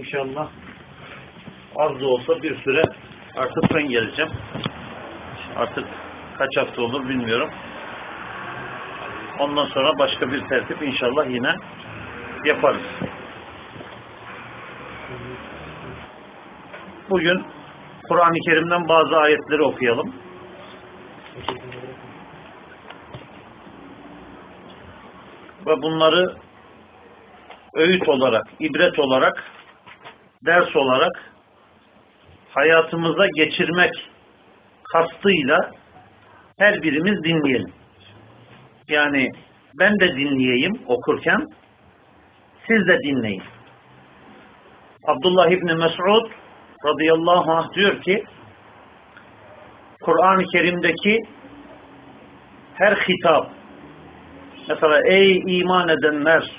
İnşallah az da olsa bir süre artık ben geleceğim. Artık kaç hafta olur bilmiyorum. Ondan sonra başka bir tertip inşallah yine yaparız. Bugün Kur'an-ı Kerim'den bazı ayetleri okuyalım. Ve bunları öğüt olarak, ibret olarak, ders olarak hayatımıza geçirmek kastıyla her birimiz dinleyelim. Yani ben de dinleyeyim okurken, siz de dinleyin. Abdullah İbni Mes'ud radıyallahu anh diyor ki, Kur'an-ı Kerim'deki her hitap, mesela ey iman edenler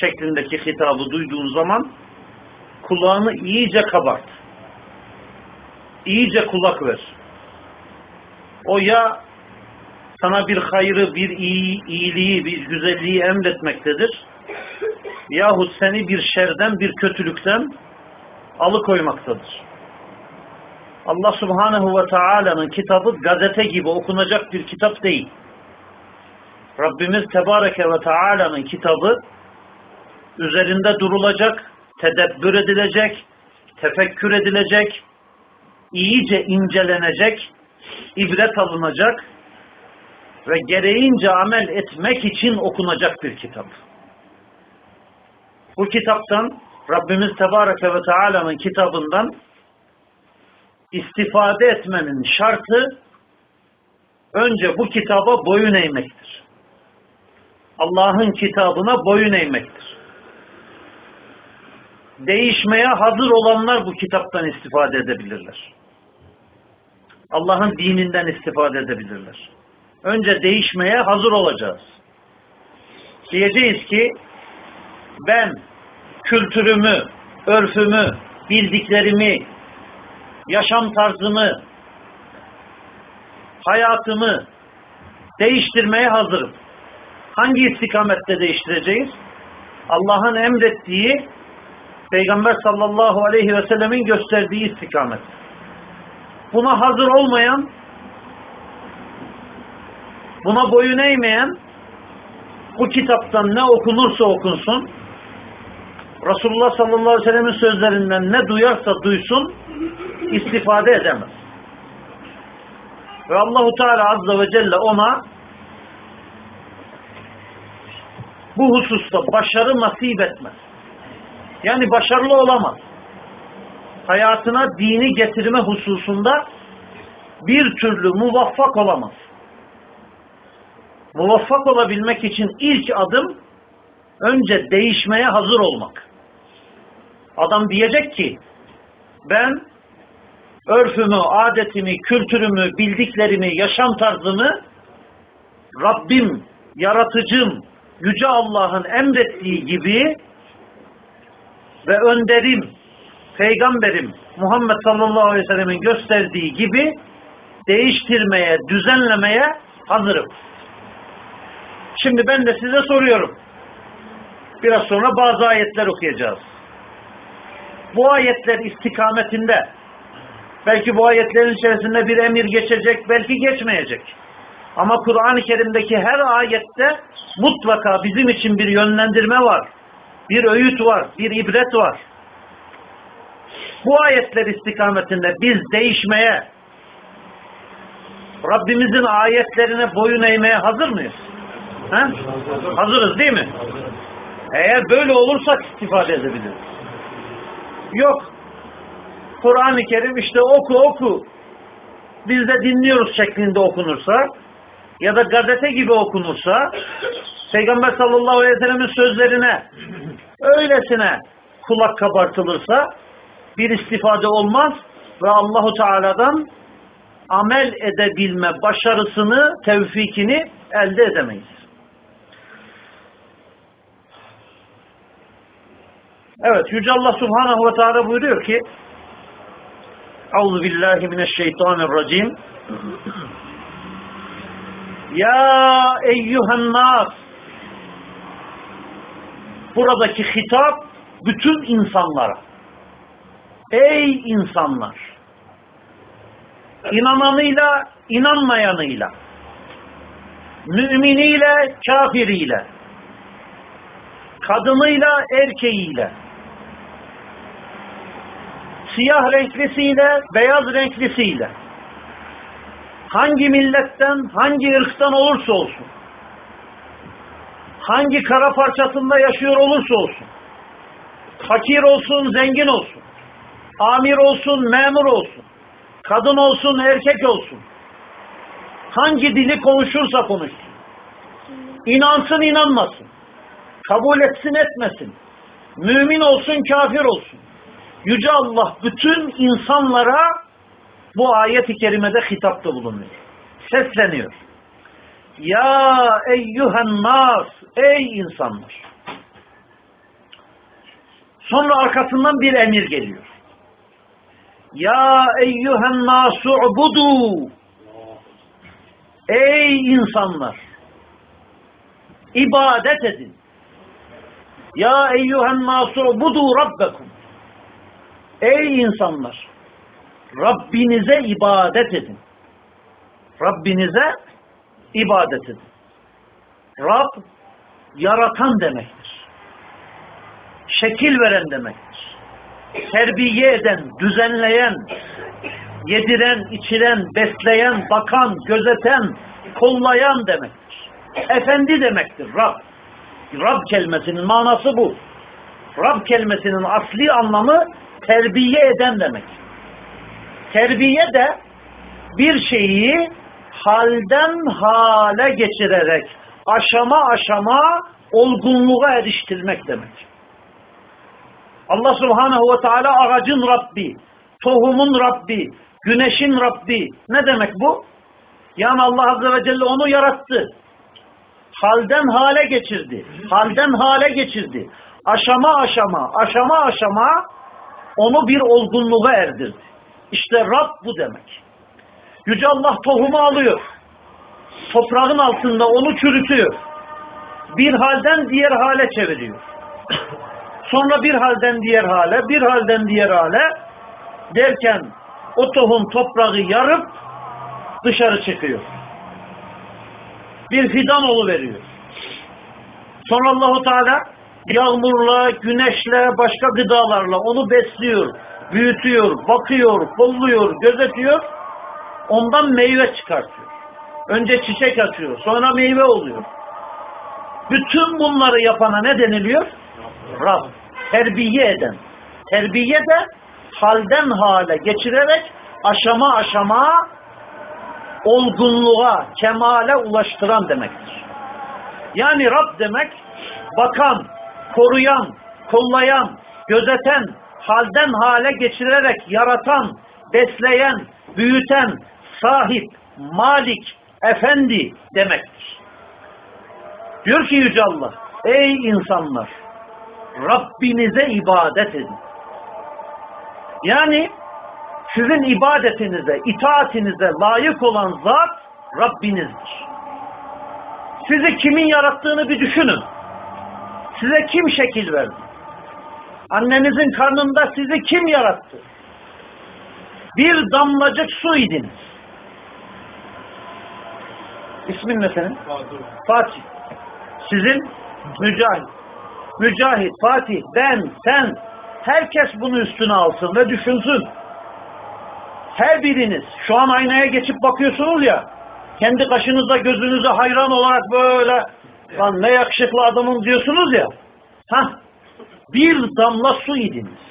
şeklindeki hitabı duyduğun zaman kulağını iyice kabart. İyice kulak ver. O ya sana bir hayrı, bir iyi, iyiliği, bir güzelliği emretmektedir. Yahut seni bir şerden, bir kötülükten alıkoymaktadır. Allah Subhanahu ve Taala'nın kitabı gazete gibi okunacak bir kitap değil. Rabbimiz Tebareke ve Taala'nın kitabı üzerinde durulacak, tedebbür edilecek, tefekkür edilecek, iyice incelenecek, ibret alınacak ve gereğince amel etmek için okunacak bir kitap. Bu kitaptan Rabbimiz Tebareke ve Teala'nın kitabından istifade etmenin şartı önce bu kitaba boyun eğmektir. Allah'ın kitabına boyun eğmektir. Değişmeye hazır olanlar bu kitaptan istifade edebilirler. Allah'ın dininden istifade edebilirler. Önce değişmeye hazır olacağız. Diyeceğiz ki ben kültürümü, örfümü, bildiklerimi, yaşam tarzımı, hayatımı değiştirmeye hazırım. Hangi istikamette değiştireceğiz? Allah'ın emrettiği, Peygamber sallallahu aleyhi ve sellemin gösterdiği istikamet. Buna hazır olmayan, buna boyun eğmeyen, bu kitaptan ne okunursa okunsun, Resulullah sallallahu aleyhi ve sellemin sözlerinden ne duyarsa duysun, istifade edemez. Ve Allahu Teala azze ve celle ona bu hususta başarı nasip etmez. Yani başarılı olamaz. Hayatına dini getirme hususunda bir türlü muvaffak olamaz. Muvaffak olabilmek için ilk adım önce değişmeye hazır olmak. Adam diyecek ki ben örfümü, adetimi, kültürümü, bildiklerimi, yaşam tarzımı Rabbim, yaratıcım, Yüce Allah'ın emrettiği gibi ve önderim, peygamberim Muhammed sallallahu aleyhi ve sellemin gösterdiği gibi değiştirmeye, düzenlemeye hazırım. Şimdi ben de size soruyorum. Biraz sonra bazı ayetler okuyacağız. Bu ayetler istikametinde belki bu ayetlerin içerisinde bir emir geçecek, belki geçmeyecek. Ama Kur'an-ı Kerim'deki her ayette mutlaka bizim için bir yönlendirme var. Bir öğüt var, bir ibret var. Bu ayetler istikametinde biz değişmeye, Rabbimizin ayetlerine boyun eğmeye hazır mıyız? He? Hazırız değil mi? Eğer böyle olursak istifade edebiliriz. Yok. Kur'an-ı Kerim işte oku oku. Biz de dinliyoruz şeklinde okunursa ya da gazete gibi okunursa Peygamber sallallahu aleyhi ve sellemin sözlerine öylesine kulak kabartılırsa bir istifade olmaz ve Allahu Teala'dan amel edebilme başarısını, tevfikini elde edemeyiz. Evet, Yüce Allah Subhanahu ve Teala buyuruyor ki Euzu billahi mineşşeytanirracim Ya eyyühen nas Buradaki hitap bütün insanlara. Ey insanlar! İnananıyla, inanmayanıyla, müminiyle, kafiriyle, kadınıyla, erkeğiyle, siyah renklisiyle, beyaz renklisiyle, hangi milletten, hangi ırktan olursa olsun, hangi kara parçasında yaşıyor olursa olsun, fakir olsun, zengin olsun, amir olsun, memur olsun, kadın olsun, erkek olsun, hangi dili konuşursa konuşsun, inansın, inanmasın, kabul etsin, etmesin, mümin olsun, kafir olsun, Yüce Allah bütün insanlara bu ayet-i kerimede hitapta bulunuyor. Sesleniyor. Ya eyyühen nas, ey insanlar. Sonra arkasından bir emir geliyor. Ya eyyühen nasu ubudu. Ey insanlar. ibadet edin. Ya eyyühen nasu ubudu rabbekum. Ey insanlar! Rabbinize ibadet edin. Rabbinize ibadet edin. Rab, yaratan demektir. Şekil veren demektir. Terbiye eden, düzenleyen, yediren, içiren, besleyen, bakan, gözeten, kollayan demektir. Efendi demektir Rab. Rab kelimesinin manası bu. Rab kelimesinin asli anlamı terbiye eden demek. Terbiye de bir şeyi halden hale geçirerek aşama aşama olgunluğa eriştirmek demek. Allah subhanehu ve teala ağacın Rabbi, tohumun Rabbi, güneşin Rabbi. Ne demek bu? Yani Allah azze ve celle onu yarattı. Halden hale geçirdi. Halden hale geçirdi. Aşama aşama, aşama aşama onu bir olgunluğa erdirdi. İşte Rab bu demek. Yüce Allah tohumu alıyor. Toprağın altında onu çürütüyor. Bir halden diğer hale çeviriyor. Sonra bir halden diğer hale, bir halden diğer hale derken o tohum toprağı yarıp dışarı çıkıyor. Bir fidan veriyor. Sonra Allahu Teala yağmurla, güneşle, başka gıdalarla onu besliyor, büyütüyor, bakıyor, kolluyor, gözetiyor. Ondan meyve çıkartıyor. Önce çiçek açıyor, sonra meyve oluyor. Bütün bunları yapana ne deniliyor? Rab. Terbiye eden. Terbiye de halden hale geçirerek aşama aşama olgunluğa, kemale ulaştıran demektir. Yani Rab demek bakan, koruyan, kollayan, gözeten, halden hale geçirerek yaratan, besleyen, büyüten, sahip, malik, efendi demektir. Diyor ki Yüce Allah, ey insanlar, Rabbinize ibadet edin. Yani sizin ibadetinize, itaatinize layık olan zat Rabbinizdir. Sizi kimin yarattığını bir düşünün. Size kim şekil verdi? Annenizin karnında sizi kim yarattı? Bir damlacık su idiniz. İsmin ne senin? Fatih. Fatih. Sizin? Mücahit. Mücahit, Fatih, ben, sen, herkes bunu üstüne alsın ve düşünsün. Her biriniz şu an aynaya geçip bakıyorsunuz ya, kendi kaşınıza gözünüze hayran olarak böyle Lan ne yakışıklı adamım diyorsunuz ya. Ha, bir damla su idiniz.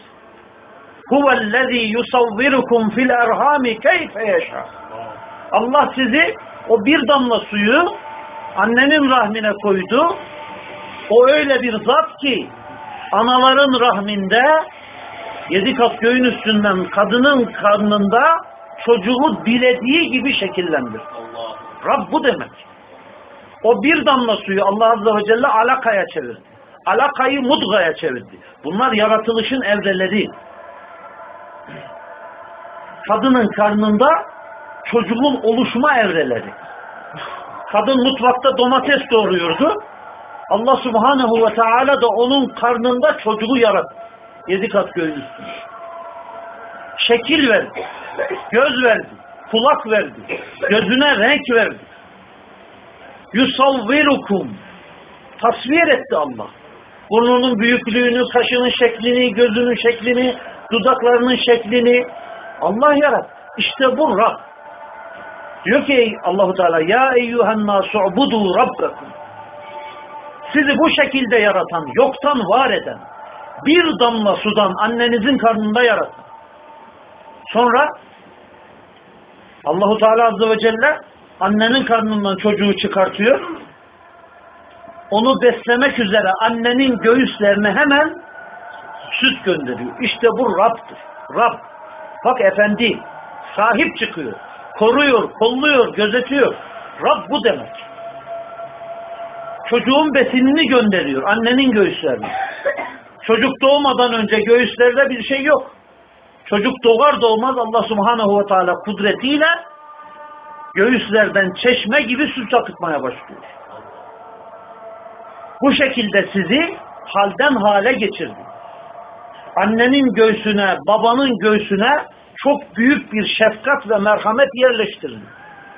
Huvellezî yusavvirukum fil erhami keyfe yeşâ. Allah sizi o bir damla suyu annenin rahmine koydu. O öyle bir zat ki anaların rahminde yedi kat göğün üstünden kadının karnında çocuğu dilediği gibi şekillendir. Allah. Rab bu demek. O bir damla suyu Allah Azze ve Celle alakaya çevirdi. Alakayı mudgaya çevirdi. Bunlar yaratılışın evreleri. Kadının karnında çocuğun oluşma evreleri. Kadın mutfakta domates doğuruyordu. Allah Subhanahu ve Teala da onun karnında çocuğu yarattı. Yedi kat göğün üstünde. şekil verdi. Göz verdi. Kulak verdi. Gözüne renk verdi. Yusavvirukum. Tasvir etti Allah. Burnunun büyüklüğünü, kaşının şeklini, gözünün şeklini, dudaklarının şeklini Allah yarattı. İşte bu Rab. Diyor ki Allahu Teala ya eyyuhen nasu ubudu rabbakum. Sizi bu şekilde yaratan, yoktan var eden, bir damla sudan annenizin karnında yaratan. Sonra Allahu Teala Azze ve Celle annenin karnından çocuğu çıkartıyor. Onu beslemek üzere annenin göğüslerine hemen süt gönderiyor. İşte bu Rab'dır. Rab. Bak efendi sahip çıkıyor. Koruyor, kolluyor, gözetiyor. Rab bu demek. Çocuğun besinini gönderiyor annenin göğüslerine. Çocuk doğmadan önce göğüslerde bir şey yok. Çocuk doğar doğmaz Allah subhanehu ve teala kudretiyle göğüslerden çeşme gibi süt akıtmaya başlıyor. Bu şekilde sizi halden hale getirdi. Annenin göğsüne, babanın göğsüne çok büyük bir şefkat ve merhamet yerleştirdi.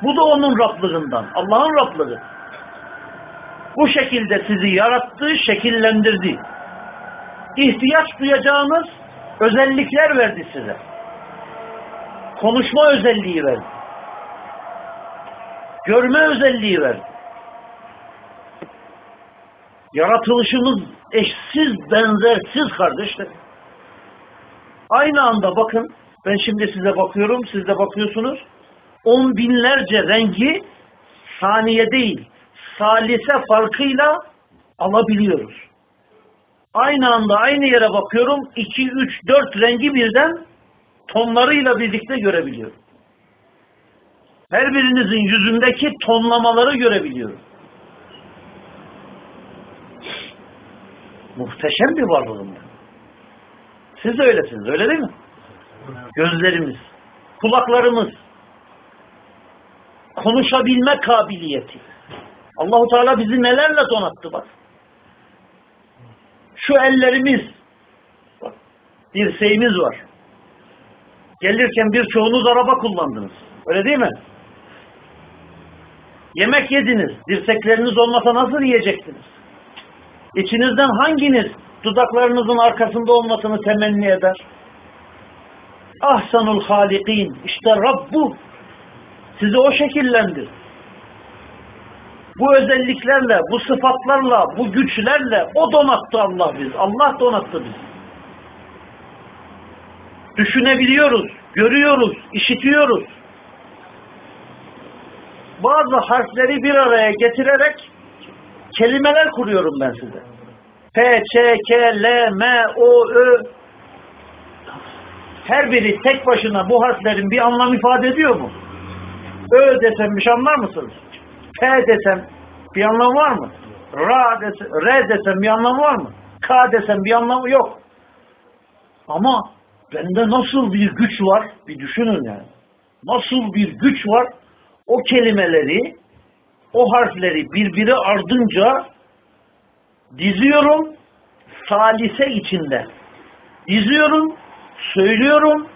Bu da onun Rablığından, Allah'ın Rablığı. Bu şekilde sizi yarattı, şekillendirdi. İhtiyaç duyacağınız özellikler verdi size. Konuşma özelliği verdi. Görme özelliği verdi. Yaratılışımız eşsiz, benzersiz kardeşler. Aynı anda bakın, ben şimdi size bakıyorum, siz de bakıyorsunuz. On binlerce rengi saniye değil, salise farkıyla alabiliyoruz. Aynı anda aynı yere bakıyorum, iki, üç, dört rengi birden tonlarıyla birlikte görebiliyorum. Her birinizin yüzündeki tonlamaları görebiliyorum. Muhteşem bir varlığım ben. Siz de öylesiniz, öyle değil mi? Gözlerimiz, kulaklarımız, konuşabilme kabiliyeti. Allahu Teala bizi nelerle donattı bak. Şu ellerimiz, bak, dirseğimiz var. Gelirken birçoğunuz araba kullandınız. Öyle değil mi? Yemek yediniz. Dirsekleriniz olmasa nasıl yiyecektiniz? İçinizden hanginiz dudaklarınızın arkasında olmasını temenni eder? Ahsanul halikin. İşte Rabbu sizi o şekillendir. Bu özelliklerle, bu sıfatlarla, bu güçlerle o donattı Allah biz. Allah donattı biz. Düşünebiliyoruz, görüyoruz, işitiyoruz. Bazı harfleri bir araya getirerek kelimeler kuruyorum ben size. P, Ç, K, L, M, O, Ö. Her biri tek başına bu harflerin bir anlam ifade ediyor mu? Ö desem bir şey anlar mısınız? P desem bir anlam var mı? Ra desem, R desem bir anlam var mı? K desem bir anlamı yok. Ama bende nasıl bir güç var? Bir düşünün yani. Nasıl bir güç var? O kelimeleri, o harfleri birbiri ardınca diziyorum salise içinde. Diziyorum, söylüyorum.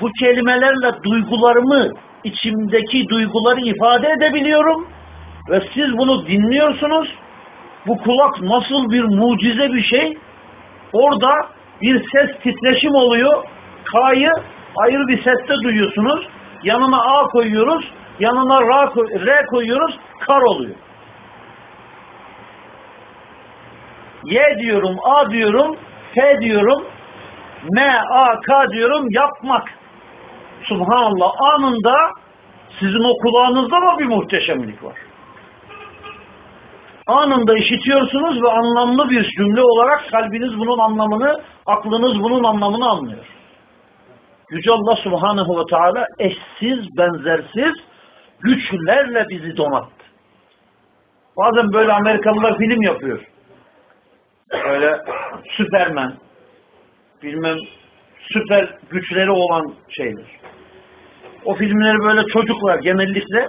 Bu kelimelerle duygularımı, içimdeki duyguları ifade edebiliyorum. Ve siz bunu dinliyorsunuz. Bu kulak nasıl bir mucize bir şey. Orada bir ses titreşim oluyor. K'yı ayrı bir seste duyuyorsunuz. Yanına A koyuyoruz. Yanına R koyuyoruz. Kar oluyor. Y diyorum, A diyorum, F diyorum, M, A, K diyorum, yapmak. Subhanallah anında sizin o kulağınızda da bir muhteşemlik var. Anında işitiyorsunuz ve anlamlı bir cümle olarak kalbiniz bunun anlamını, aklınız bunun anlamını anlıyor. Yüce Allah Subhanahu ve Teala eşsiz, benzersiz güçlerle bizi donattı. Bazen böyle Amerikalılar film yapıyor. Öyle Süpermen, bilmem süper güçleri olan şeyler. O filmleri böyle çocuklar genellikle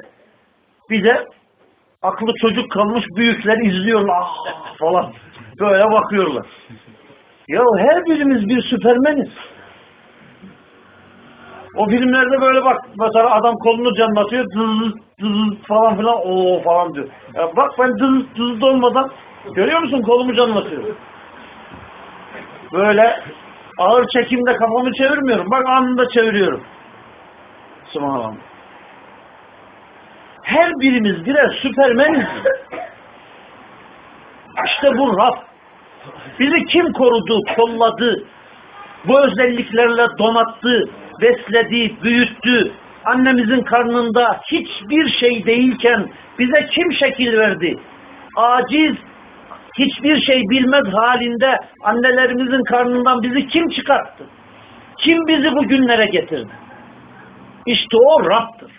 bir de aklı çocuk kalmış büyükler izliyorlar ah, falan. Böyle bakıyorlar. Ya her birimiz bir süpermeniz. O filmlerde böyle bak mesela adam kolunu canlatıyor dız falan filan o falan diyor. Ya bak ben dız olmadan görüyor musun kolumu canlatıyor. Böyle ağır çekimde kafamı çevirmiyorum. Bak anında çeviriyorum. Subhanallah. Her birimiz birer süpermeniz. İşte bu Rab. Bizi kim korudu, kolladı, bu özelliklerle donattı, besledi, büyüttü. Annemizin karnında hiçbir şey değilken bize kim şekil verdi? Aciz, hiçbir şey bilmez halinde annelerimizin karnından bizi kim çıkarttı? Kim bizi bu günlere getirdi? İşte o Rab'dır.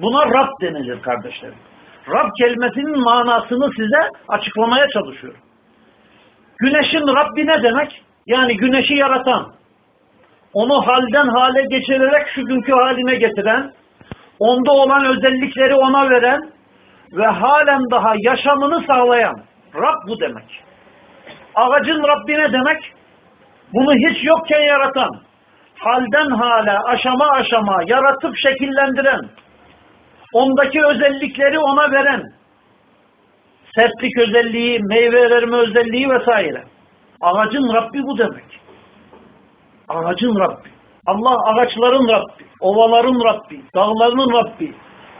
Buna Rab denilir kardeşlerim. Rab kelimesinin manasını size açıklamaya çalışıyorum. Güneşin Rabbi ne demek? Yani güneşi yaratan, onu halden hale geçirerek şu günkü haline getiren, onda olan özellikleri ona veren ve halen daha yaşamını sağlayan Rab bu demek. Ağacın Rabbi ne demek? Bunu hiç yokken yaratan, halden hale, aşama aşama yaratıp şekillendiren, ondaki özellikleri ona veren, sertlik özelliği, meyve verme özelliği vesaire. Ağacın Rabbi bu demek. Ağacın Rabbi. Allah ağaçların Rabbi, ovaların Rabbi, dağların Rabbi.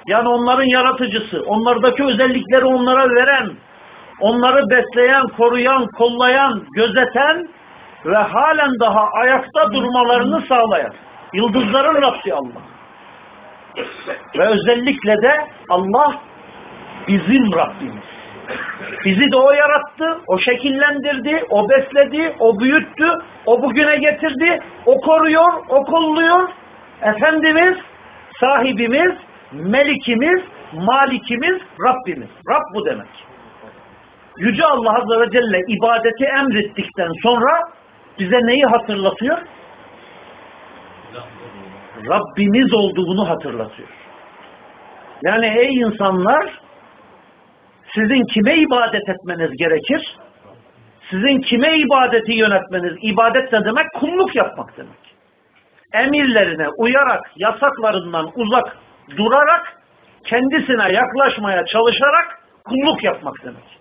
Yani onların yaratıcısı, onlardaki özellikleri onlara veren, onları besleyen, koruyan, kollayan, gözeten ve halen daha ayakta durmalarını sağlayan. Yıldızların Rabbi Allah. Ve özellikle de Allah bizim Rabbimiz. Bizi de o yarattı, o şekillendirdi, o besledi, o büyüttü, o bugüne getirdi, o koruyor, o kolluyor. Efendimiz, sahibimiz, melikimiz, malikimiz, Rabbimiz. Rab bu demek. Yüce Allah Azze ve Celle ibadeti emrettikten sonra bize neyi hatırlatıyor? Rabbimiz olduğunu hatırlatıyor. Yani ey insanlar sizin kime ibadet etmeniz gerekir? Sizin kime ibadeti yönetmeniz, ibadet ne demek? Kulluk yapmak demek. Emirlerine uyarak, yasaklarından uzak durarak, kendisine yaklaşmaya çalışarak kulluk yapmak demek.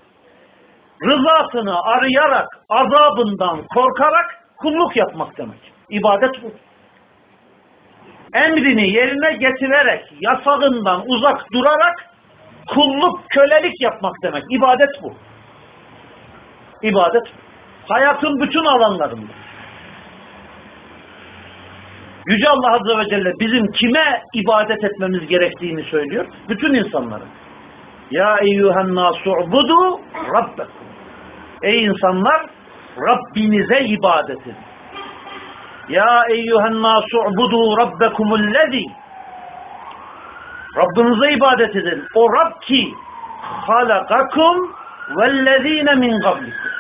Rızasını arayarak, azabından korkarak kulluk yapmak demek. İbadet bu. Emrini yerine getirerek, yasağından uzak durarak kulluk, kölelik yapmak demek. İbadet bu. İbadet hayatın bütün alanlarında. Yüce Allah Azze ve Celle bizim kime ibadet etmemiz gerektiğini söylüyor. Bütün insanların. Ya eyyühen nasu'budu rabbekum. Ey insanlar Rabbinize ibadet edin. Ya eyyühen nasu'budu rabbekumullezi Rabbinize ibadet edin. O Rab ki halakakum vellezine min qablikum.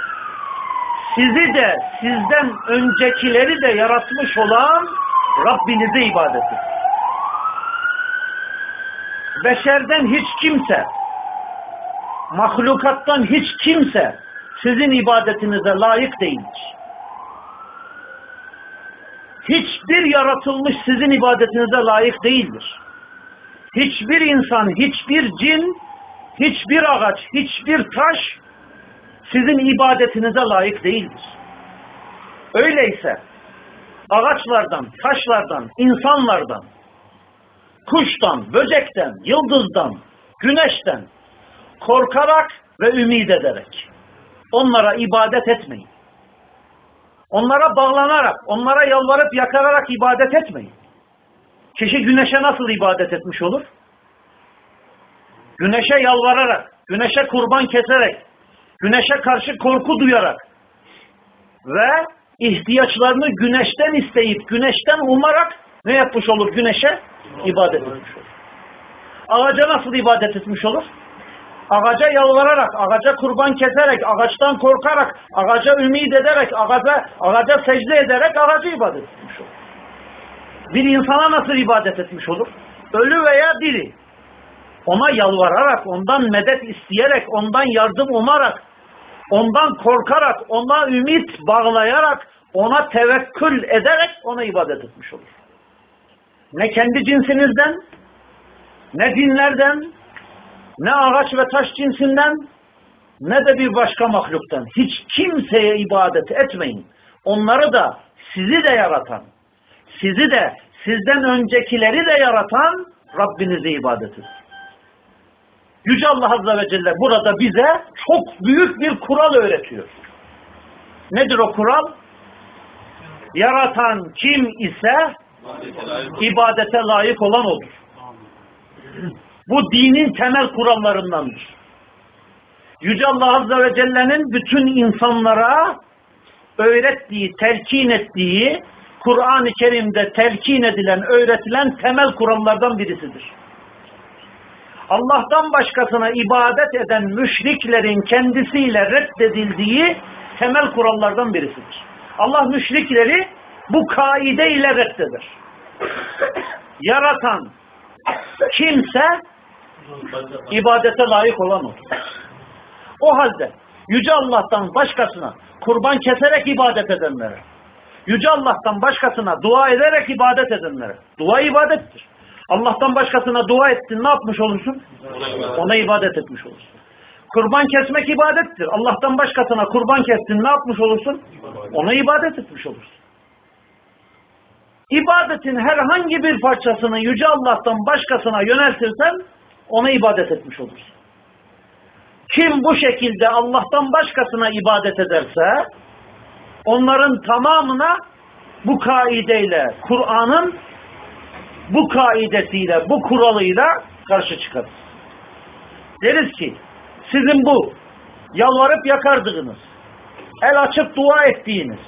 Sizi de sizden öncekileri de yaratmış olan Rabbinize ibadet edin. Beşerden hiç kimse, mahlukattan hiç kimse sizin ibadetinize layık değildir. Hiçbir yaratılmış sizin ibadetinize layık değildir. Hiçbir insan, hiçbir cin, hiçbir ağaç, hiçbir taş sizin ibadetinize layık değildir. Öyleyse ağaçlardan, taşlardan, insanlardan, kuştan, böcekten, yıldızdan, güneşten korkarak ve ümit ederek onlara ibadet etmeyin. Onlara bağlanarak, onlara yalvarıp yakararak ibadet etmeyin. Kişi güneşe nasıl ibadet etmiş olur? Güneşe yalvararak, güneşe kurban keserek, güneşe karşı korku duyarak ve ihtiyaçlarını güneşten isteyip, güneşten umarak ne yapmış olur güneşe? İbadet etmiş olur. Ağaca nasıl ibadet etmiş olur? Ağaca yalvararak, ağaca kurban keserek, ağaçtan korkarak, ağaca ümit ederek, ağaca, ağaca secde ederek ağacı ibadet etmiş olur. Bir insana nasıl ibadet etmiş olur? Ölü veya diri. Ona yalvararak, ondan medet isteyerek, ondan yardım umarak, ondan korkarak, ona ümit bağlayarak, ona tevekkül ederek ona ibadet etmiş olur. ne kendi cinsinizden, ne dinlerden, ne ağaç ve taş cinsinden, ne de bir başka mahluktan. Hiç kimseye ibadet etmeyin. Onları da, sizi de yaratan, sizi de, sizden öncekileri de yaratan Rabbinize ibadet edin. Yüce Allah Azze ve Celle burada bize çok büyük bir kural öğretiyor. Nedir o kural? Yaratan kim ise ibadete layık olan odur. Bu dinin temel kurallarındandır. Yüce Allah Azze ve Celle'nin bütün insanlara öğrettiği, telkin ettiği, Kur'an-ı Kerim'de telkin edilen, öğretilen temel kurallardan birisidir. Allah'tan başkasına ibadet eden müşriklerin kendisiyle reddedildiği temel kurallardan birisidir. Allah müşrikleri bu kaide ile reddeder. Yaratan kimse ibadete layık olan odur. O halde Yüce Allah'tan başkasına kurban keserek ibadet edenlere, Yüce Allah'tan başkasına dua ederek ibadet edenlere, dua ibadettir. Allah'tan başkasına dua ettin ne yapmış olursun? Ona ibadet etmiş olursun. Kurban kesmek ibadettir. Allah'tan başkasına kurban kestin ne yapmış olursun? Ona ibadet etmiş olursun. İbadetin herhangi bir parçasını Yüce Allah'tan başkasına yöneltirsen ona ibadet etmiş olursun. Kim bu şekilde Allah'tan başkasına ibadet ederse onların tamamına bu kaideyle, Kur'an'ın bu kaidesiyle, bu kuralıyla karşı çıkarız. Deriz ki sizin bu yalvarıp yakardığınız, el açıp dua ettiğiniz,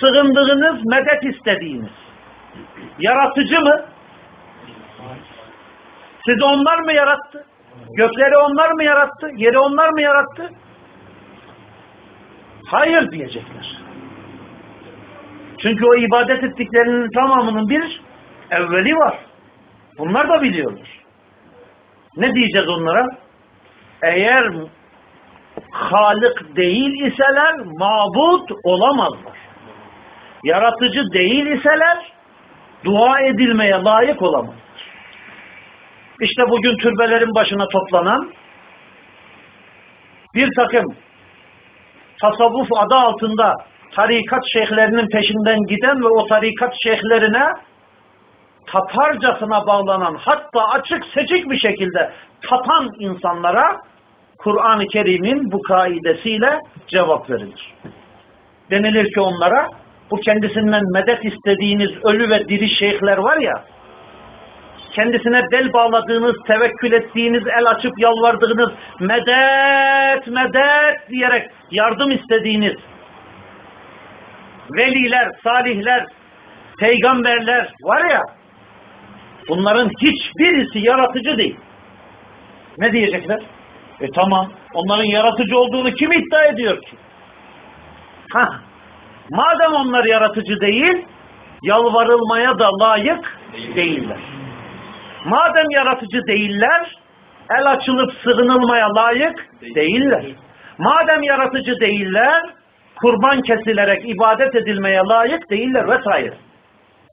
sığındığınız, medet istediğiniz yaratıcı mı? Sizi onlar mı yarattı? Gökleri onlar mı yarattı? Yeri onlar mı yarattı? Hayır diyecekler. Çünkü o ibadet ettiklerinin tamamının bir evveli var. Bunlar da biliyorlar. Ne diyeceğiz onlara? Eğer Halık değil iseler mabut olamazlar. Yaratıcı değil iseler dua edilmeye layık olamaz. İşte bugün türbelerin başına toplanan bir takım tasavvuf adı altında tarikat şeyhlerinin peşinden giden ve o tarikat şeyhlerine taparcasına bağlanan hatta açık seçik bir şekilde tapan insanlara Kur'an-ı Kerim'in bu kaidesiyle cevap verilir. Denilir ki onlara bu kendisinden medet istediğiniz ölü ve diri şeyhler var ya kendisine bel bağladığınız, tevekkül ettiğiniz, el açıp yalvardığınız, medet, medet diyerek yardım istediğiniz veliler, salihler, peygamberler var ya, bunların hiçbirisi yaratıcı değil. Ne diyecekler? E tamam, onların yaratıcı olduğunu kim iddia ediyor ki? Ha, madem onlar yaratıcı değil, yalvarılmaya da layık değiller. Madem yaratıcı değiller, el açılıp sığınılmaya layık değiller. Madem yaratıcı değiller, kurban kesilerek ibadet edilmeye layık değiller vesaire.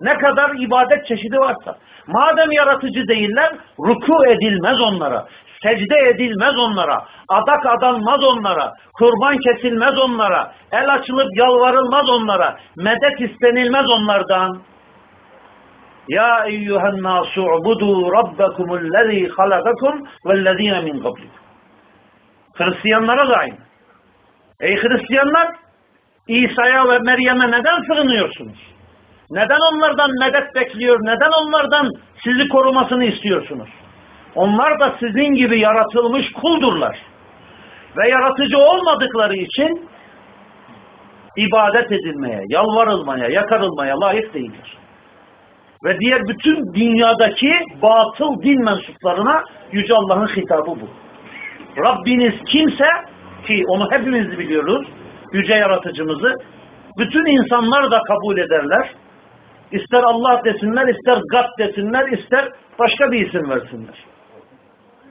Ne kadar ibadet çeşidi varsa. Madem yaratıcı değiller, ruku edilmez onlara, secde edilmez onlara, adak adanmaz onlara, kurban kesilmez onlara, el açılıp yalvarılmaz onlara, medet istenilmez onlardan. Ya eyyühen nasu ubudu rabbekumullezî halakakum vellezîne min qablikum. Hristiyanlara da aynı. Ey Hristiyanlar, İsa'ya ve Meryem'e neden sığınıyorsunuz? Neden onlardan medet bekliyor? Neden onlardan sizi korumasını istiyorsunuz? Onlar da sizin gibi yaratılmış kuldurlar. Ve yaratıcı olmadıkları için ibadet edilmeye, yalvarılmaya, yakarılmaya layık değildir. Ve diğer bütün dünyadaki batıl din mensuplarına Yüce Allah'ın hitabı bu. Rabbiniz kimse ki onu hepimiz biliyoruz, yüce yaratıcımızı, bütün insanlar da kabul ederler. İster Allah desinler, ister Gad desinler, ister başka bir isim versinler.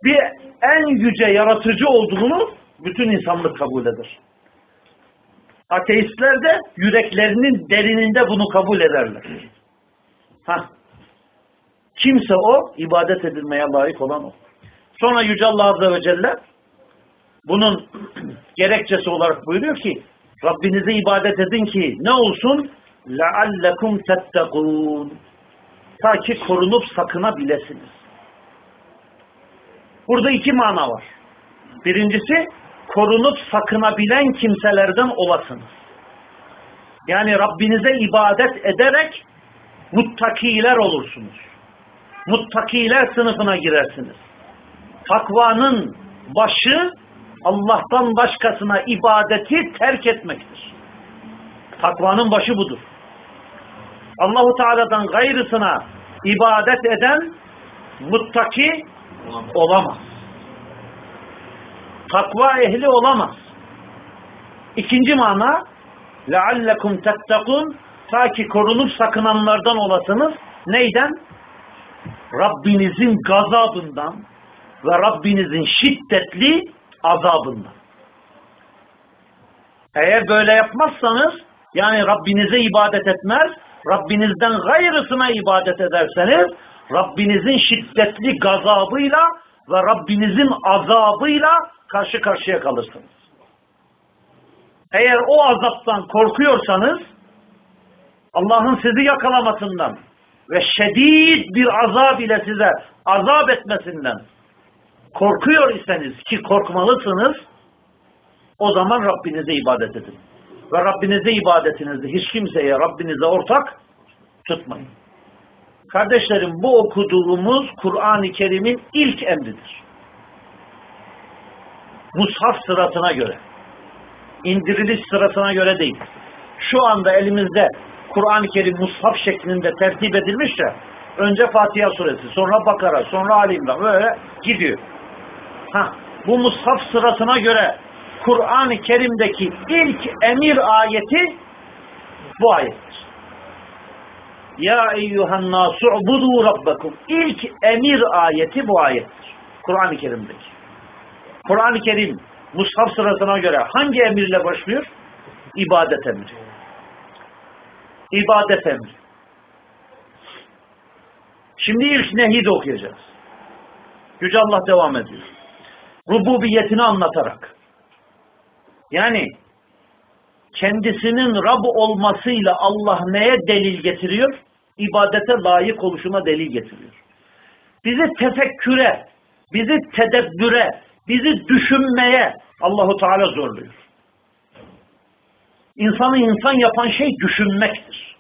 Bir en yüce yaratıcı olduğunu bütün insanlık kabul eder. Ateistler de yüreklerinin derininde bunu kabul ederler. Hah. Kimse o, ibadet edilmeye layık olan o. Sonra Yüce Allah Azze ve Celle bunun gerekçesi olarak buyuruyor ki Rabbinize ibadet edin ki ne olsun? لَعَلَّكُمْ تَتَّقُونَ Ta ki korunup sakınabilirsiniz. Burada iki mana var. Birincisi korunup sakınabilen kimselerden olasınız. Yani Rabbinize ibadet ederek muttakiler olursunuz. Muttakiler sınıfına girersiniz. Takvanın başı Allah'tan başkasına ibadeti terk etmektir. Takvanın başı budur. Allahu Teala'dan gayrısına ibadet eden muttaki olamaz. Takva ehli olamaz. İkinci mana لَعَلَّكُمْ تَتَّقُونَ Ta ki korunup sakınanlardan olasınız. Neyden? Rabbinizin gazabından ve Rabbinizin şiddetli azabından. Eğer böyle yapmazsanız yani Rabbinize ibadet etmez, Rabbinizden gayrısına ibadet ederseniz Rabbinizin şiddetli gazabıyla ve Rabbinizin azabıyla karşı karşıya kalırsınız. Eğer o azaptan korkuyorsanız Allah'ın sizi yakalamasından ve şedid bir azab ile size azap etmesinden korkuyor iseniz ki korkmalısınız o zaman Rabbinize ibadet edin. Ve Rabbinize ibadetinizde hiç kimseye Rabbinize ortak tutmayın. Kardeşlerim bu okuduğumuz Kur'an-ı Kerim'in ilk emridir. Mushaf sırasına göre. indiriliş sırasına göre değil. Şu anda elimizde Kur'an-ı Kerim mushaf şeklinde tertip edilmiş ya önce Fatiha suresi, sonra Bakara, sonra Ali İmran böyle gidiyor. Ha, bu mushaf sırasına göre Kur'an-ı Kerim'deki ilk emir ayeti bu ayettir. Ya eyyuhan nasu budu rabbakum. İlk emir ayeti bu ayettir. Kur'an-ı Kerim'deki. Kur'an-ı Kerim Mushaf sırasına göre hangi emirle başlıyor? İbadet emri. İbadet emri. Şimdi ilk nehi de okuyacağız. Yüce Allah devam ediyor. Rububiyetini anlatarak. Yani kendisinin Rab olmasıyla Allah neye delil getiriyor? İbadete layık oluşuna delil getiriyor. Bizi tefekküre, bizi tedebbüre, bizi düşünmeye Allahu Teala zorluyor. İnsanı insan yapan şey düşünmektir.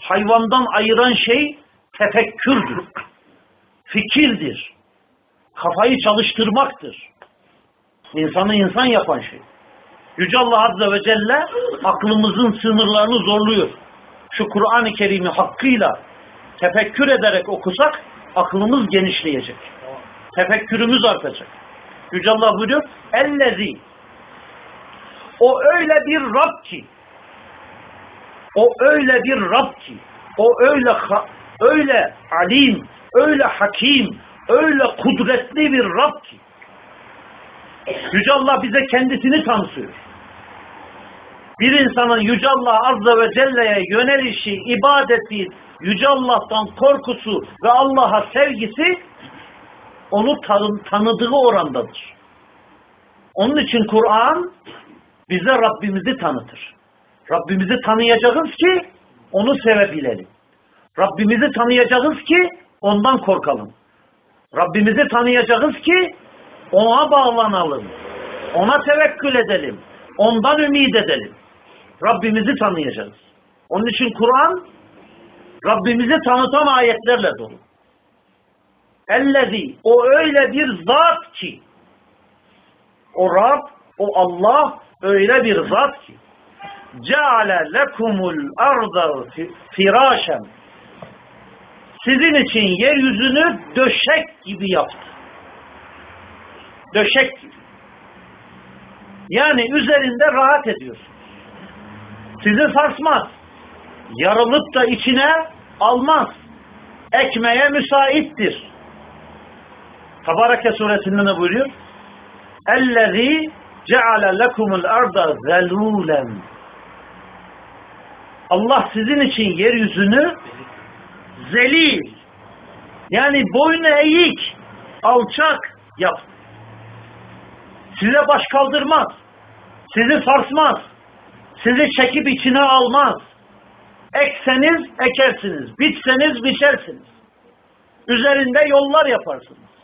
Hayvandan ayıran şey tefekkürdür. Fikirdir. Kafayı çalıştırmaktır. İnsanı insan yapan şey. Yüce Allah Azze ve Celle aklımızın sınırlarını zorluyor. Şu Kur'an-ı Kerim'i hakkıyla tefekkür ederek okusak aklımız genişleyecek. Tefekkürümüz artacak. Yüce Allah buyuruyor. Ellezi. O öyle bir Rab ki. O öyle bir Rab ki. O öyle öyle alim, öyle hakim, öyle kudretli bir Rab ki. Yüce Allah bize kendisini tanıtıyor. Bir insanın Yüce Allah Azze ve Celle'ye yönelişi, ibadeti, Yüce Allah'tan korkusu ve Allah'a sevgisi onu tanıdığı orandadır. Onun için Kur'an bize Rabbimizi tanıtır. Rabbimizi tanıyacağız ki onu sevebilelim. Rabbimizi tanıyacağız ki ondan korkalım. Rabbimizi tanıyacağız ki ona bağlanalım. Ona tevekkül edelim. Ondan ümit edelim. Rabbimizi tanıyacağız. Onun için Kur'an Rabbimizi tanıtan ayetlerle dolu. Ellezi o öyle bir zat ki o Rab, o Allah öyle bir zat ki ceale lekumul arda firâşen sizin için yeryüzünü döşek gibi yaptı. Döşek gibi. Yani üzerinde rahat ediyorsunuz. Sizi sarsmaz. Yarılıp da içine almaz. Ekmeğe müsaittir. Tabareke suresinde ne buyuruyor? Ellezî ceale lekumul arda zelûlen. Allah sizin için yeryüzünü zelil yani boynu eğik, alçak yaptı. Size baş kaldırmaz. Sizi sarsmaz. Sizi çekip içine almaz. Ekseniz ekersiniz. Bitseniz biçersiniz. Üzerinde yollar yaparsınız.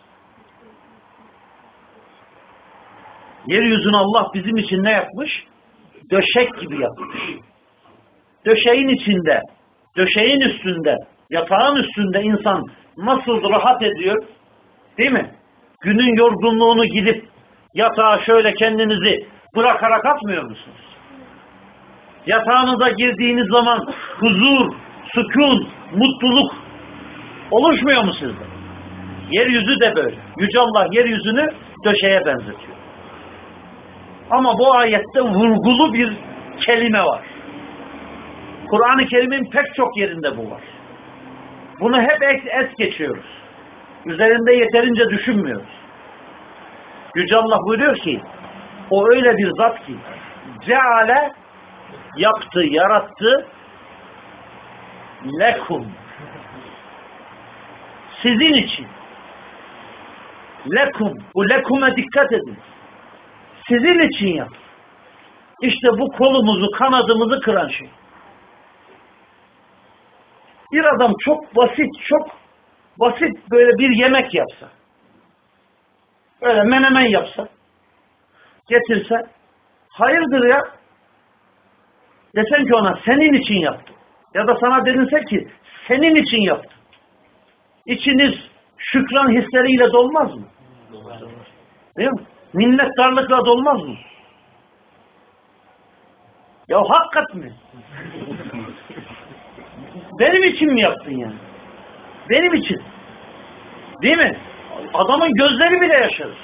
Yeryüzünü Allah bizim için ne yapmış? Döşek gibi yapmış. Döşeğin içinde, döşeğin üstünde, yatağın üstünde insan nasıl rahat ediyor? Değil mi? Günün yorgunluğunu gidip yatağa şöyle kendinizi bırakarak atmıyor musunuz? Yatağınıza girdiğiniz zaman huzur, sükun, mutluluk oluşmuyor mu sizde? Yeryüzü de böyle. Yüce Allah yeryüzünü döşeye benzetiyor. Ama bu ayette vurgulu bir kelime var. Kur'an-ı Kerim'in pek çok yerinde bu var. Bunu hep es, geçiyoruz. Üzerinde yeterince düşünmüyoruz. Yüce Allah buyuruyor ki o öyle bir zat ki ceale yaptı, yarattı lekum sizin için lekum bu lekume dikkat edin sizin için yap. İşte bu kolumuzu, kanadımızı kıran şey. Bir adam çok basit, çok basit böyle bir yemek yapsa, böyle menemen yapsa, getirse, hayırdır ya, desen ki ona senin için yaptım. Ya da sana denilse ki senin için yaptım. İçiniz şükran hisleriyle dolmaz mı? Değil mi? Minnettarlıkla dolmaz mı? Ya hakikat mi? Benim için mi yaptın yani? Benim için. Değil mi? Adamın gözleri bile yaşarır.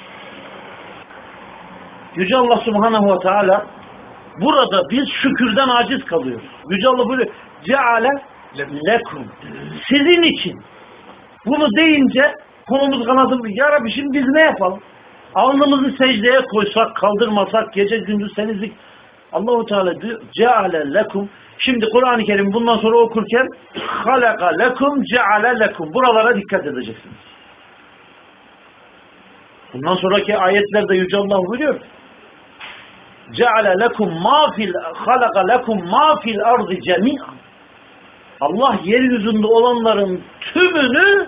Yüce Allah Subhanahu ve Teala burada biz şükürden aciz kalıyoruz. Yüce Allah böyle ceale lekum. Sizin için. Bunu deyince kolumuz kanadımız. Ya Rabbi şimdi biz ne yapalım? Alnımızı secdeye koysak, kaldırmasak, gece gündüz senizlik Allahu Teala diyor ceale lekum. Şimdi Kur'an-ı Kerim bundan sonra okurken halaka lekum ceale lekum. Buralara dikkat edeceksiniz. Bundan sonraki ayetlerde Yüce Allah buyuruyor. Ceale lekum ma fil halaka lekum ma fil ardı cemi'an. Allah yeryüzünde olanların tümünü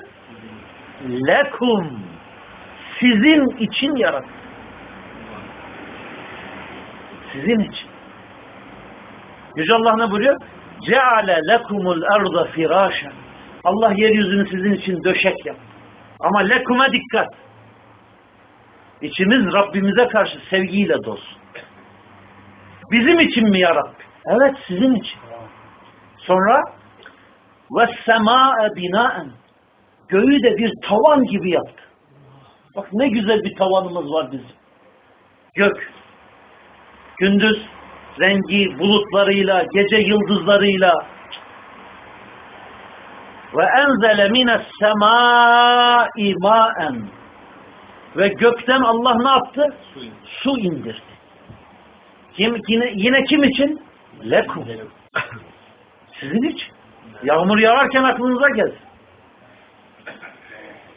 lekum sizin için yarattı. Sizin için. Yüce Allah ne buyuruyor? Ceale lekumul erda firâşen. Allah yeryüzünü sizin için döşek yaptı. Ama lekuma dikkat. İçimiz Rabbimize karşı sevgiyle dolsun. Bizim için mi yarattı? Evet sizin için. Sonra ve semâe binaen. Göğü de bir tavan gibi yaptı. Bak ne güzel bir tavanımız var bizim. Gök. Gündüz rengi bulutlarıyla, gece yıldızlarıyla ve enzele mines semâi mâen ve gökten Allah ne yaptı? Su indirdi. Kim, yine, yine kim için? Lekum. Sizin için. Yağmur yağarken aklınıza gelsin.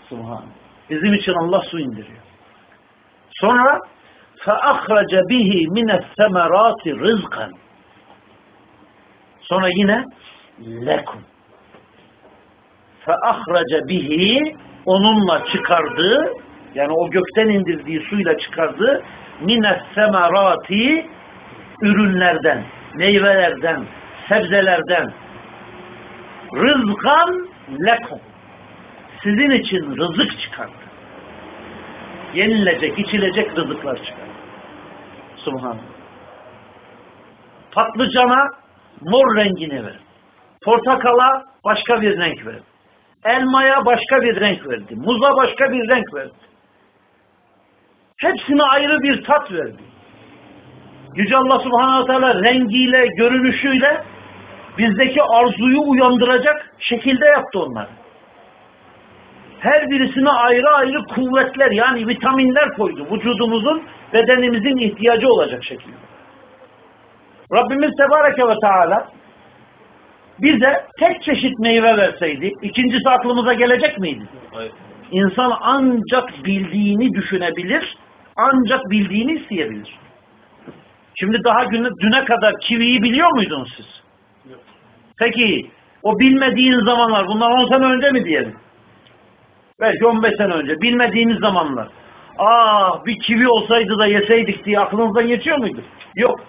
Subhan. Bizim için Allah su indiriyor. Sonra فَأَخْرَجَ بِهِ مِنَ الثَّمَرَاتِ رِزْقًا Sonra yine lekum. فَأَخْرَجَ bihi onunla çıkardığı yani o gökten indirdiği suyla çıkardığı mine semerati ürünlerden, meyvelerden, sebzelerden rızkan lekum. sizin için rızık çıkardı. Yenilecek, içilecek rızıklar çıkardı. Subhanallah. Patlıcana mor rengini ver. Portakala başka bir renk ver. Elmaya başka bir renk verdi. Muza başka bir renk verdi. Hepsine ayrı bir tat verdi. Yüce Allah Subhanahu Teala rengiyle, görünüşüyle bizdeki arzuyu uyandıracak şekilde yaptı onları. Her birisine ayrı ayrı kuvvetler yani vitaminler koydu. Vücudumuzun, bedenimizin ihtiyacı olacak şekilde. Rabbimiz Tebareke ve Teala bir de tek çeşit meyve verseydi, ikincisi aklımıza gelecek miydi? Hayır. İnsan ancak bildiğini düşünebilir, ancak bildiğini isteyebilir. Şimdi daha güne, düne kadar kiviyi biliyor muydunuz siz? Yok. Peki o bilmediğiniz zamanlar, bundan 10 sene önce mi diyelim? Belki 15 sene önce, bilmediğiniz zamanlar. Aa bir kivi olsaydı da yeseydik diye aklınızdan geçiyor muydu? Yok.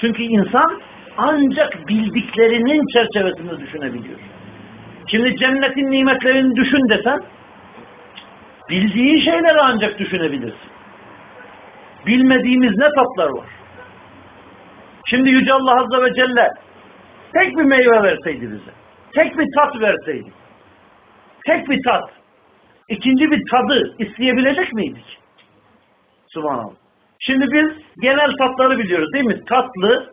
Çünkü insan ancak bildiklerinin çerçevesinde düşünebiliyor. Şimdi cennetin nimetlerini düşün desen, bildiğin şeyleri ancak düşünebilirsin. Bilmediğimiz ne tatlar var. Şimdi Yüce Allah Azze ve Celle tek bir meyve verseydi bize, tek bir tat verseydi, tek bir tat, ikinci bir tadı isteyebilecek miydik? Subhanallah. Şimdi biz genel tatları biliyoruz değil mi? Tatlı,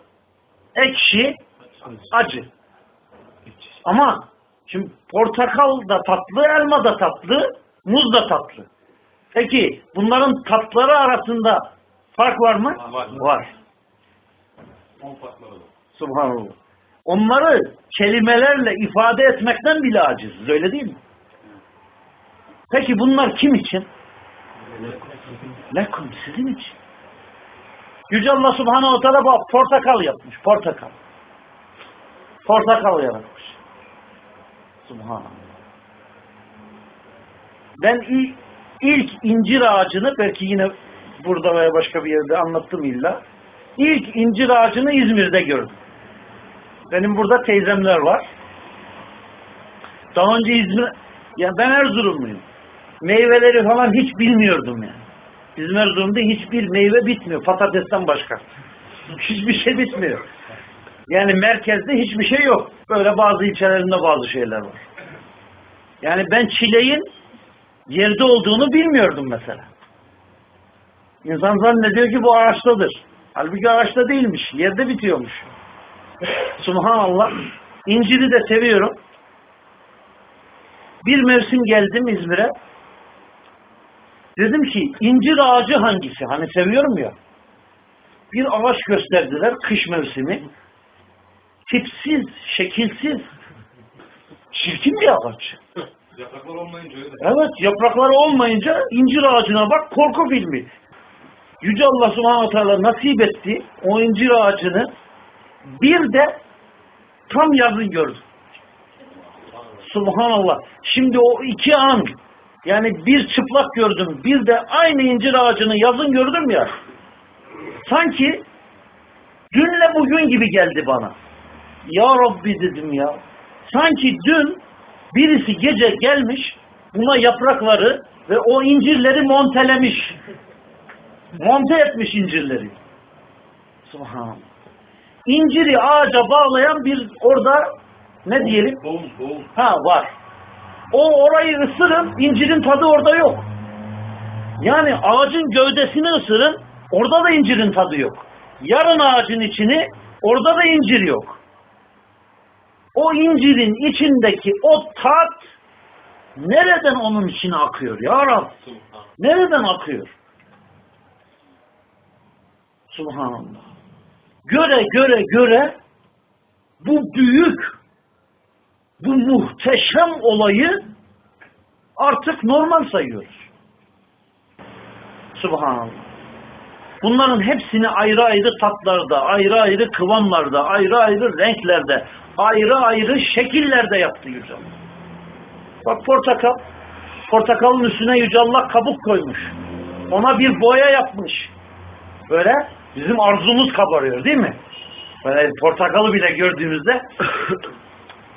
ekşi, acı. Ama şimdi portakal da tatlı, elma da tatlı, muz da tatlı. Peki bunların tatları arasında fark var mı? Var. Var. Subhanallah. Onları kelimelerle ifade etmekten bile aciziz. Öyle değil mi? Peki bunlar kim için? Lekum sizin için. Yüce Allah Subhanahu Teala portakal yapmış. Portakal. Portakal yaratmış. Subhanallah. Ben ilk, ilk incir ağacını belki yine burada veya başka bir yerde anlattım illa. İlk incir ağacını İzmir'de gördüm. Benim burada teyzemler var. Daha önce İzmir, ya ben Erzurumluyum. Meyveleri falan hiç bilmiyordum yani. Bizim Erzurum'da hiçbir meyve bitmiyor. Patatesten başka. Hiçbir şey bitmiyor. Yani merkezde hiçbir şey yok. Böyle bazı ilçelerinde bazı şeyler var. Yani ben çileğin yerde olduğunu bilmiyordum mesela. İnsan zannediyor ki bu ağaçtadır. Halbuki ağaçta değilmiş. Yerde bitiyormuş. Subhanallah. İnciri de seviyorum. Bir mevsim geldim İzmir'e. Dedim ki incir ağacı hangisi? Hani seviyorum ya. Bir ağaç gösterdiler kış mevsimi. Tipsiz, şekilsiz. Çirkin bir ağaç. Yapraklar olmayınca öyle. Evet yaprakları olmayınca incir ağacına bak korku filmi. Yüce Allah subhanahu teala nasip etti o incir ağacını bir de tam yazın gördüm. Subhanallah. Şimdi o iki an yani bir çıplak gördüm bir de aynı incir ağacını yazın gördüm ya sanki dünle bugün gibi geldi bana. Ya Rabbi dedim ya. Sanki dün birisi gece gelmiş buna yaprakları ve o incirleri montelemiş. Monte etmiş incirleri. Subhanallah. İnciri ağaca bağlayan bir orada ne diyelim? Ha var. O orayı ısırın, incirin tadı orada yok. Yani ağacın gövdesini ısırın, orada da incirin tadı yok. Yarın ağacın içini, orada da incir yok. O incirin içindeki o tat nereden onun içine akıyor ya Rab? Nereden akıyor? Subhanallah. Göre göre göre bu büyük, bu muhteşem olayı artık normal sayıyoruz. Subhanallah. Bunların hepsini ayrı ayrı tatlarda, ayrı ayrı kıvamlarda, ayrı ayrı renklerde, ayrı ayrı şekillerde yaptı Yüce Allah. Bak portakal, portakalın üstüne Yüce Allah kabuk koymuş. Ona bir boya yapmış. Böyle bizim arzumuz kabarıyor değil mi? Böyle portakalı bile gördüğümüzde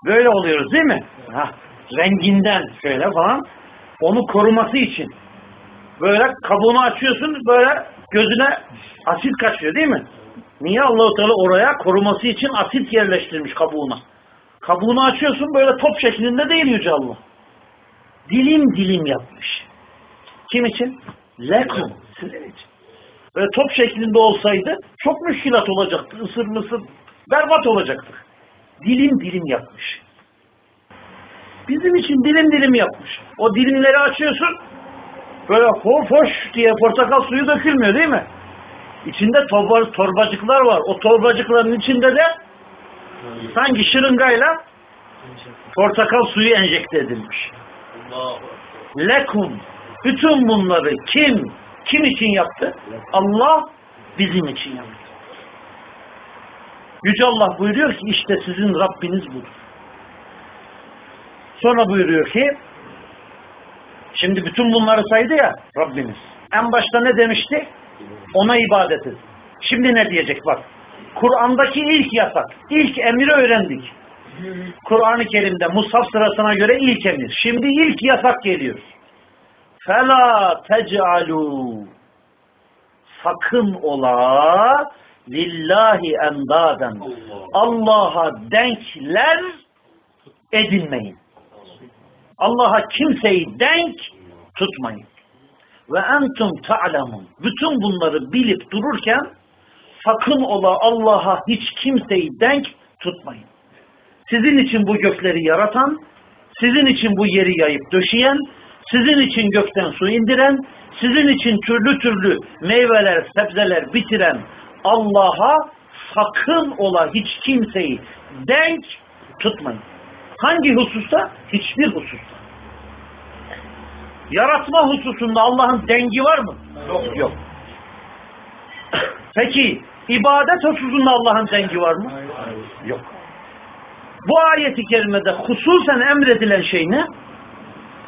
böyle oluyoruz değil mi? Hah, renginden şöyle falan. Onu koruması için. Böyle kabuğunu açıyorsun böyle gözüne asit kaçıyor değil mi? Niye Allahu Teala oraya koruması için asit yerleştirmiş kabuğuna? Kabuğunu açıyorsun böyle top şeklinde değil Yüce Allah. Dilim dilim yapmış. Kim için? Lekum. Sizin için. Böyle top şeklinde olsaydı çok müşkilat olacaktı. Isır mısır berbat olacaktık. Dilim dilim yapmış. Bizim için dilim dilim yapmış. O dilimleri açıyorsun böyle hoş hoş diye portakal suyu dökülmüyor değil mi? İçinde torba, torbacıklar var. O torbacıkların içinde de Sanki şırıngayla portakal suyu enjekte edilmiş. Lekum. Bütün bunları kim, kim için yaptı? Allah bizim için yaptı. Yüce Allah buyuruyor ki işte sizin Rabbiniz budur. Sonra buyuruyor ki şimdi bütün bunları saydı ya Rabbimiz. En başta ne demişti? Ona ibadet et. Şimdi ne diyecek bak. Kur'an'daki ilk yasak, ilk emri öğrendik. Kur'an-ı Kerim'de Musaf sırasına göre ilk emir. Şimdi ilk yasak geliyor. Fela tec'alû sakın ola lillahi endaden Allah'a denkler edinmeyin. Allah'a kimseyi denk tutmayın. Ve entum ta'lemun. Bütün bunları bilip dururken sakın ola Allah'a hiç kimseyi denk tutmayın. Sizin için bu gökleri yaratan, sizin için bu yeri yayıp döşeyen, sizin için gökten su indiren, sizin için türlü türlü meyveler, sebzeler bitiren Allah'a sakın ola hiç kimseyi denk tutmayın. Hangi hususta? Hiçbir hususta. Yaratma hususunda Allah'ın dengi var mı? Yok. Yok. Peki ibadet hususunda Allah'ın dengi var mı? Yok. Bu ayeti kerimede hususen emredilen şey ne?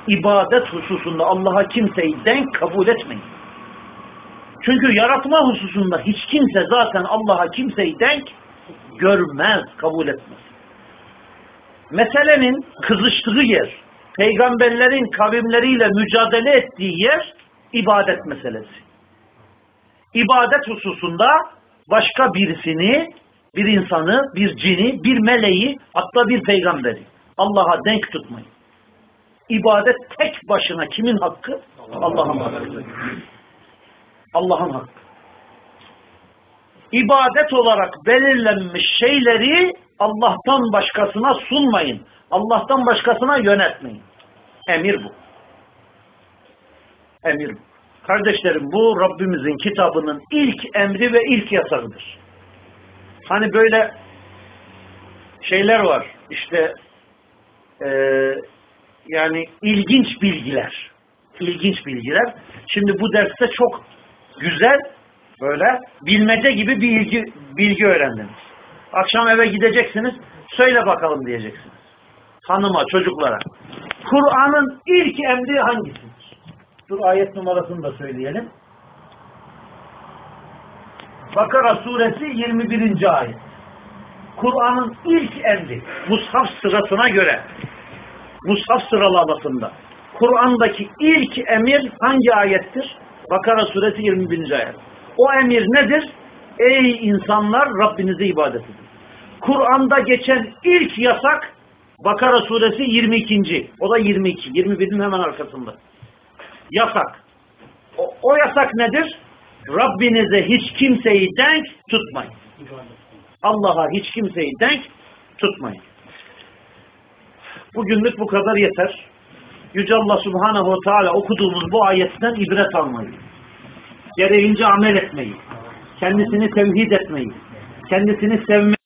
İbadet hususunda Allah'a kimseyi denk kabul etmeyin. Çünkü yaratma hususunda hiç kimse zaten Allah'a kimseyi denk görmez, kabul etmez. Meselenin kızıştığı yer, peygamberlerin kavimleriyle mücadele ettiği yer ibadet meselesi. İbadet hususunda başka birisini, bir insanı, bir cini, bir meleği, hatta bir peygamberi Allah'a denk tutmayın. İbadet tek başına kimin hakkı? Allah'ın hakkı. Allah'ın hakkı. İbadet olarak belirlenmiş şeyleri Allah'tan başkasına sunmayın. Allah'tan başkasına yönetmeyin. Emir bu. Emir bu. Kardeşlerim bu Rabbimizin kitabının ilk emri ve ilk yasağıdır. Hani böyle şeyler var. İşte e, yani ilginç bilgiler. İlginç bilgiler. Şimdi bu derste çok güzel böyle bilmece gibi bilgi, bilgi öğrendiniz. Akşam eve gideceksiniz. Söyle bakalım diyeceksiniz. Hanıma, çocuklara. Kur'an'ın ilk emri hangisidir? Dur ayet numarasını da söyleyelim. Bakara suresi 21. ayet. Kur'an'ın ilk emri Mushaf sırasına göre Mushaf sıralamasında Kur'an'daki ilk emir hangi ayettir? Bakara suresi 21. ayet. O emir nedir? Ey insanlar Rabbinize ibadet edin. Kur'an'da geçen ilk yasak Bakara suresi 22. O da 22. 21'in hemen arkasında. Yasak. O, o yasak nedir? Rabbinize hiç kimseyi denk tutmayın. Allah'a hiç kimseyi denk tutmayın. Bugünlük bu kadar yeter. Yüce Allah Subhanahu ve Teala okuduğumuz bu ayetten ibret almayı, gereğince amel etmeyi, kendisini tevhid etmeyi, kendisini sevmeyi,